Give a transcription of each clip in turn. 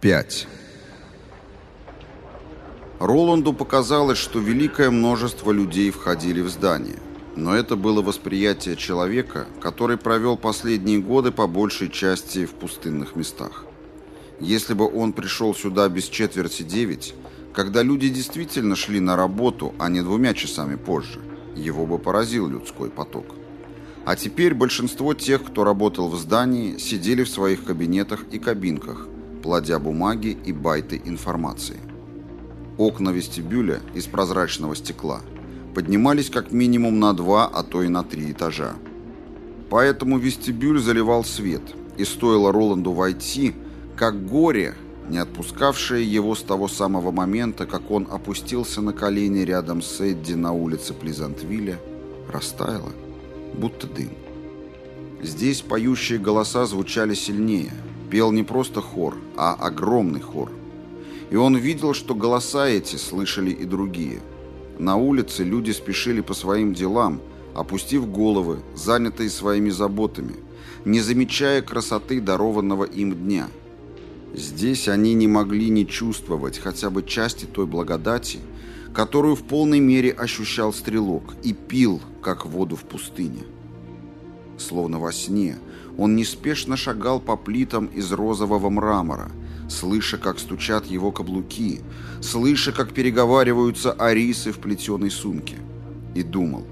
5. Роланду показалось, что великое множество людей входили в здание. Но это было восприятие человека, который провел последние годы по большей части в пустынных местах. Если бы он пришел сюда без четверти девять, когда люди действительно шли на работу, а не двумя часами позже, его бы поразил людской поток. А теперь большинство тех, кто работал в здании, сидели в своих кабинетах и кабинках, плодя бумаги и байты информации. Окна вестибюля из прозрачного стекла поднимались как минимум на два, а то и на три этажа. Поэтому вестибюль заливал свет, и стоило Роланду войти, как горе, не отпускавшее его с того самого момента, как он опустился на колени рядом с Эдди на улице Плизантвилля, растаяло, будто дым. Здесь поющие голоса звучали сильнее – Пел не просто хор, а огромный хор. И он видел, что голоса эти слышали и другие. На улице люди спешили по своим делам, опустив головы, занятые своими заботами, не замечая красоты дарованного им дня. Здесь они не могли не чувствовать хотя бы части той благодати, которую в полной мере ощущал стрелок и пил, как воду в пустыне. Словно во сне – он неспешно шагал по плитам из розового мрамора, слыша, как стучат его каблуки, слыша, как переговариваются арисы в плетеной сумке. И думал,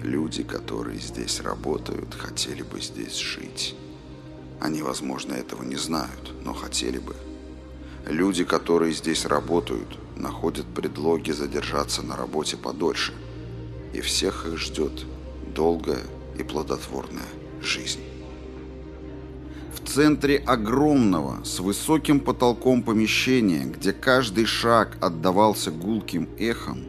люди, которые здесь работают, хотели бы здесь жить. Они, возможно, этого не знают, но хотели бы. Люди, которые здесь работают, находят предлоги задержаться на работе подольше. И всех их ждет долгая и плодотворная жизнь центре огромного, с высоким потолком помещения, где каждый шаг отдавался гулким эхом,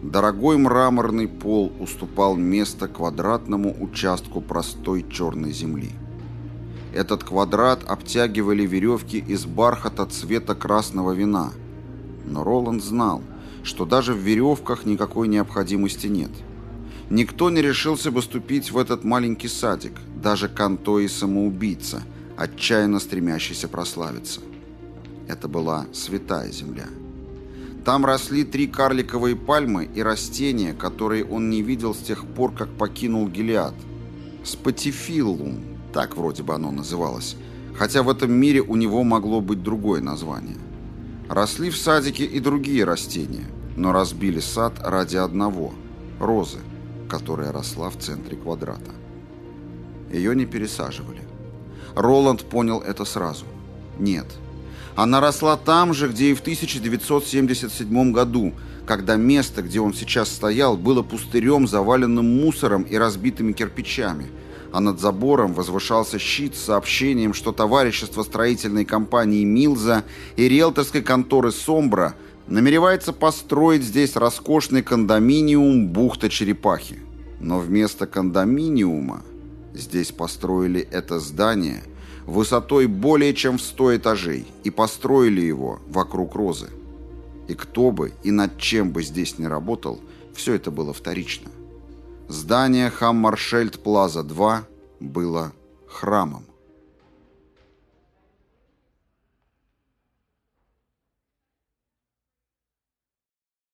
дорогой мраморный пол уступал место квадратному участку простой черной земли. Этот квадрат обтягивали веревки из бархата цвета красного вина. Но Роланд знал, что даже в веревках никакой необходимости нет. Никто не решился бы ступить в этот маленький садик, даже Канто и самоубийца – отчаянно стремящийся прославиться. Это была святая земля. Там росли три карликовые пальмы и растения, которые он не видел с тех пор, как покинул Гелиад. Спатифиллум, так вроде бы оно называлось, хотя в этом мире у него могло быть другое название. Росли в садике и другие растения, но разбили сад ради одного – розы, которая росла в центре квадрата. Ее не пересаживали. Роланд понял это сразу. Нет. Она росла там же, где и в 1977 году, когда место, где он сейчас стоял, было пустырем, заваленным мусором и разбитыми кирпичами, а над забором возвышался щит с сообщением, что товарищество строительной компании «Милза» и риэлторской конторы «Сомбра» намеревается построить здесь роскошный кондоминиум «Бухта Черепахи». Но вместо кондоминиума Здесь построили это здание высотой более чем в 100 этажей и построили его вокруг розы. И кто бы и над чем бы здесь не работал, все это было вторично. Здание Хаммаршельд Плаза 2 было храмом.